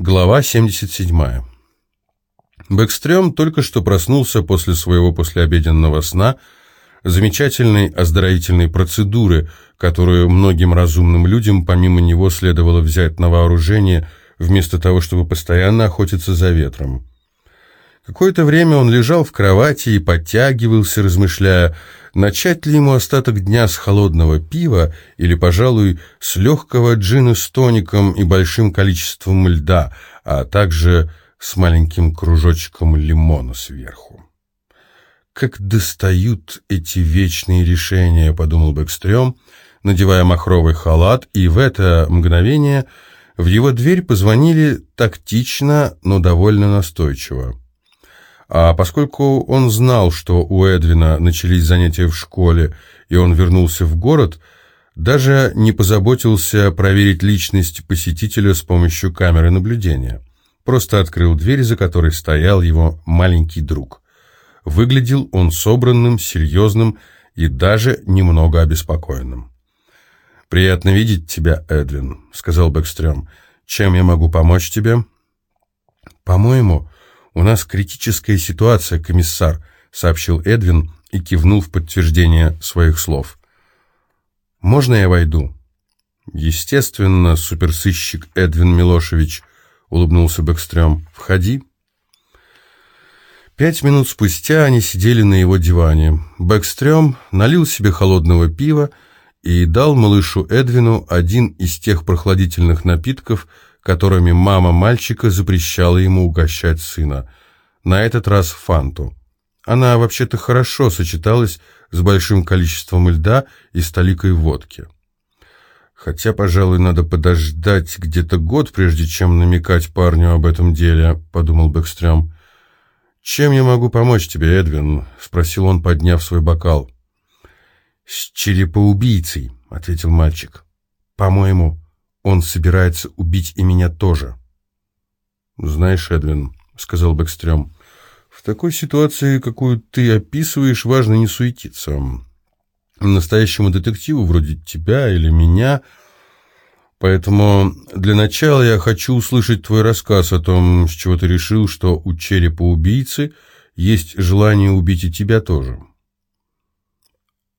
Глава 77. Бэкстрём только что проснулся после своего послеобеденного сна, замечательной оздоровительной процедуры, которую многим разумным людям помимо него следовало взять на вооружение, вместо того, чтобы постоянно охотиться за ветром. Какое-то время он лежал в кровати и подтягивался, размышляя, начать ли ему остаток дня с холодного пива или, пожалуй, с легкого джина с тоником и большим количеством льда, а также с маленьким кружочком лимона сверху. «Как достают эти вечные решения», — подумал Бэкстрём, надевая махровый халат, и в это мгновение в его дверь позвонили тактично, но довольно настойчиво. А поскольку он знал, что у Эдвина начались занятия в школе, и он вернулся в город, даже не позаботился проверить личность посетителя с помощью камеры наблюдения. Просто открыл дверь, за которой стоял его маленький друг. Выглядел он собранным, серьезным и даже немного обеспокоенным. «Приятно видеть тебя, Эдвин», — сказал Бэкстрём. «Чем я могу помочь тебе?» «По-моему, «У нас критическая ситуация, комиссар», — сообщил Эдвин и кивнул в подтверждение своих слов. «Можно я войду?» «Естественно, суперсыщик Эдвин Милошевич», — улыбнулся Бэкстрём. «Входи». Пять минут спустя они сидели на его диване. Бэкстрём налил себе холодного пива и дал малышу Эдвину один из тех прохладительных напитков, которыми мама мальчика запрещала ему угощать сына. На этот раз фанту. Она вообще-то хорошо сочеталась с большим количеством льда и столикой водки. Хотя, пожалуй, надо подождать где-то год, прежде чем намекать парню об этом деле, подумал Бэкстрём. «Чем я могу помочь тебе, Эдвин?» — спросил он, подняв свой бокал. «С черепоубийцей», — ответил мальчик. «По-моему, он собирается убить и меня тоже. «Знаешь, Эдвин», — сказал Бэкстрём, — «в такой ситуации, какую ты описываешь, важно не суетиться. Настоящему детективу вроде тебя или меня... Поэтому для начала я хочу услышать твой рассказ о том, с чего ты решил, что у черепа убийцы есть желание убить и тебя тоже».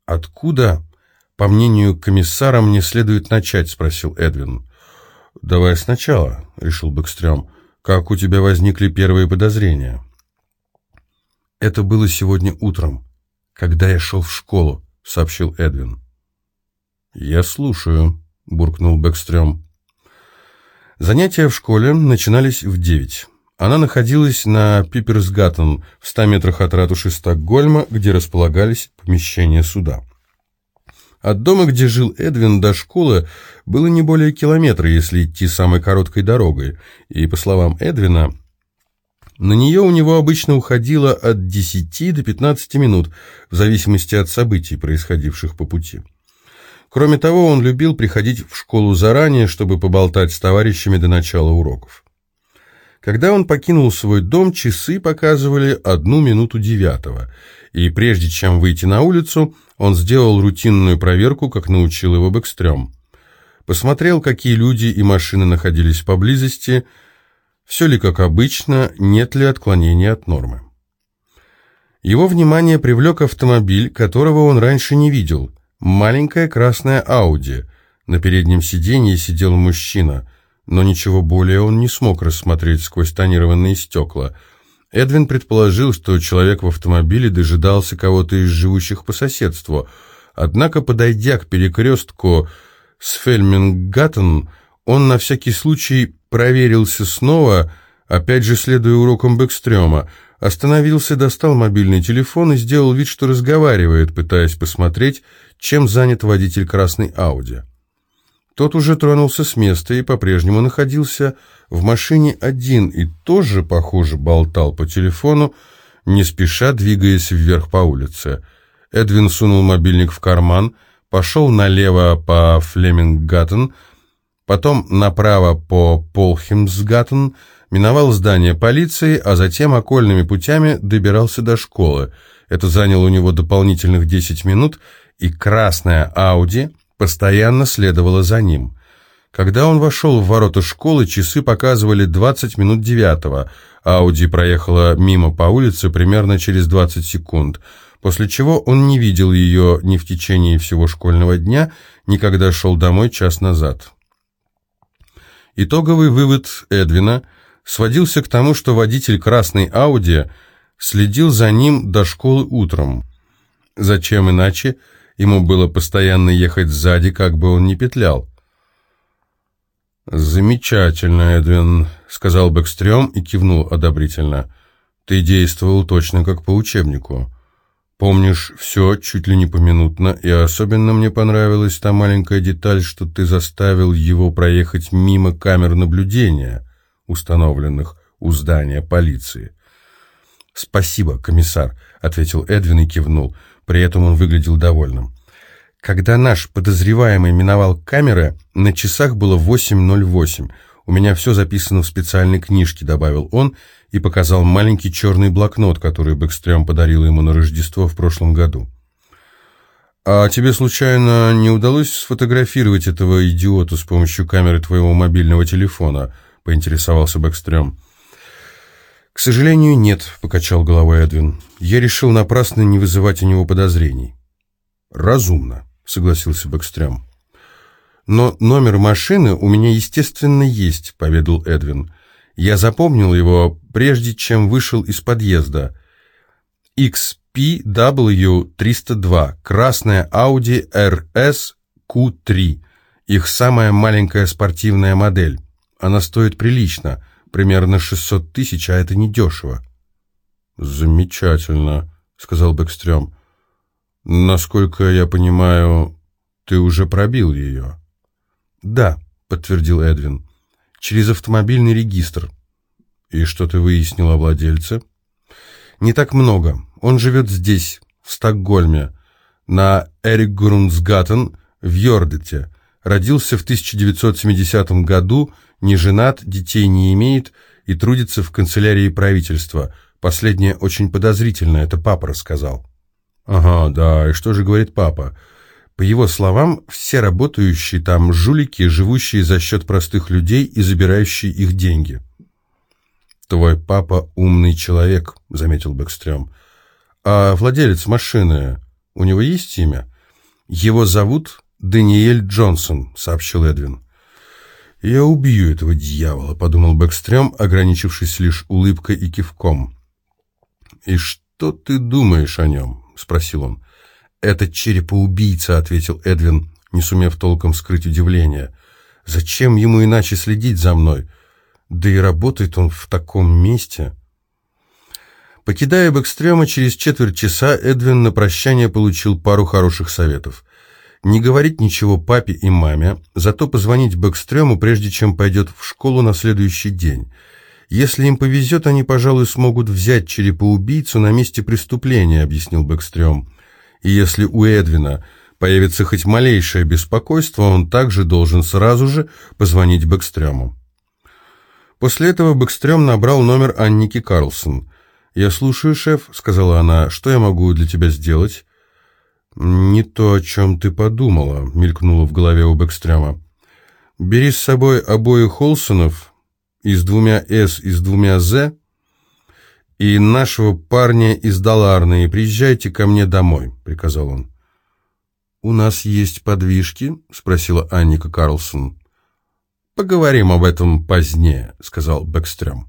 «Откуда?» «По мнению комиссара, мне следует начать», — спросил Эдвин. «Давай сначала», — решил Бэкстрём. «Как у тебя возникли первые подозрения?» «Это было сегодня утром, когда я шел в школу», — сообщил Эдвин. «Я слушаю», — буркнул Бэкстрём. Занятия в школе начинались в девять. Она находилась на Пиперсгаттен, в ста метрах от ратуши Стокгольма, где располагались помещения суда. От дома, где жил Эдвин, до школы было не более километра, если идти самой короткой дорогой, и, по словам Эдвина, на нее у него обычно уходило от 10 до 15 минут, в зависимости от событий, происходивших по пути. Кроме того, он любил приходить в школу заранее, чтобы поболтать с товарищами до начала уроков. Когда он покинул свой дом, часы показывали одну минуту девятого, и прежде чем выйти на улицу, он сделал рутинную проверку, как научил его Бэкстрём. Посмотрел, какие люди и машины находились поблизости, все ли как обычно, нет ли отклонения от нормы. Его внимание привлек автомобиль, которого он раньше не видел. Маленькая красная Ауди. На переднем сиденье сидел мужчина, но ничего более он не смог рассмотреть сквозь тонированные стекла – Эдвин предположил, что человек в автомобиле дожидался кого-то из живущих по соседству. Однако, подойдя к перекрестку с Фельмингаттен, он на всякий случай проверился снова, опять же следуя урокам Бэкстрёма, остановился, достал мобильный телефон и сделал вид, что разговаривает, пытаясь посмотреть, чем занят водитель красной Ауди. Тот уже тронулся с места и по-прежнему находился в машине один и тоже, похоже, болтал по телефону, не спеша двигаясь вверх по улице. Эдвин сунул мобильник в карман, пошел налево по Флеминггаттен, потом направо по Полхимсгаттен, миновал здание полиции, а затем окольными путями добирался до школы. Это заняло у него дополнительных 10 минут, и красная Ауди постоянно следовала за ним. Когда он вошел в ворота школы, часы показывали 20 минут девятого. Ауди проехала мимо по улице примерно через 20 секунд, после чего он не видел ее ни в течение всего школьного дня, ни когда шел домой час назад. Итоговый вывод Эдвина сводился к тому, что водитель красной Ауди следил за ним до школы утром. Зачем иначе ему было постоянно ехать сзади, как бы он ни петлял? «Замечательно, Эдвин», — сказал Бэкстрём и кивнул одобрительно. «Ты действовал точно как по учебнику. Помнишь все чуть ли не поминутно, и особенно мне понравилась та маленькая деталь, что ты заставил его проехать мимо камер наблюдения, установленных у здания полиции». «Спасибо, комиссар», — ответил Эдвин и кивнул. При этом он выглядел довольным. Когда наш подозреваемый миновал камеры, на часах было 8.08. У меня все записано в специальной книжке, добавил он и показал маленький черный блокнот, который Бэкстрём подарил ему на Рождество в прошлом году. «А тебе, случайно, не удалось сфотографировать этого идиота с помощью камеры твоего мобильного телефона?» — поинтересовался Бэкстрём. «К сожалению, нет», — покачал головой Эдвин. «Я решил напрасно не вызывать у него подозрений». «Разумно» согласился Бэкстрём. «Но номер машины у меня, естественно, есть», — поведал Эдвин. «Я запомнил его, прежде чем вышел из подъезда. XPW302, красная Audi RS Q3, их самая маленькая спортивная модель. Она стоит прилично, примерно 600 тысяч, а это недешево». «Замечательно», — сказал Бэкстрём. «Насколько я понимаю, ты уже пробил ее?» «Да», — подтвердил Эдвин, — «через автомобильный регистр». «И что ты выяснил о владельце?» «Не так много. Он живет здесь, в Стокгольме, на Эрикгрунсгаттен в Йордете. Родился в 1970 году, не женат, детей не имеет и трудится в канцелярии правительства. Последнее очень подозрительно, это папа рассказал». «Ага, да, и что же говорит папа?» По его словам, все работающие там жулики, живущие за счет простых людей и забирающие их деньги. «Твой папа умный человек», — заметил Бэкстрём. «А владелец машины, у него есть имя?» «Его зовут Даниэль Джонсон», — сообщил Эдвин. «Я убью этого дьявола», — подумал Бэкстрём, ограничившись лишь улыбкой и кивком. «И что ты думаешь о нем?» — спросил он. «Это черепоубийца», — ответил Эдвин, не сумев толком скрыть удивление. «Зачем ему иначе следить за мной? Да и работает он в таком месте». Покидая Бэкстрема через четверть часа, Эдвин на прощание получил пару хороших советов. Не говорить ничего папе и маме, зато позвонить Бэкстрему, прежде чем пойдет в школу на следующий день. Если им повезет, они, пожалуй, смогут взять черепоубийцу на месте преступления, объяснил Бэкстрем. И если у Эдвина появится хоть малейшее беспокойство, он также должен сразу же позвонить Бэкстрему. После этого Бэкстрем набрал номер Анники Карлсон. «Я слушаю, шеф», — сказала она, — «что я могу для тебя сделать?» «Не то, о чем ты подумала», — мелькнуло в голове у Бэкстрема. «Бери с собой обоих Холсонов, и с двумя «С» и с двумя «З», и нашего парня из Даларны, и приезжайте ко мне домой», — приказал он. «У нас есть подвижки?» — спросила Анника Карлсон. «Поговорим об этом позднее», — сказал Бэкстрём.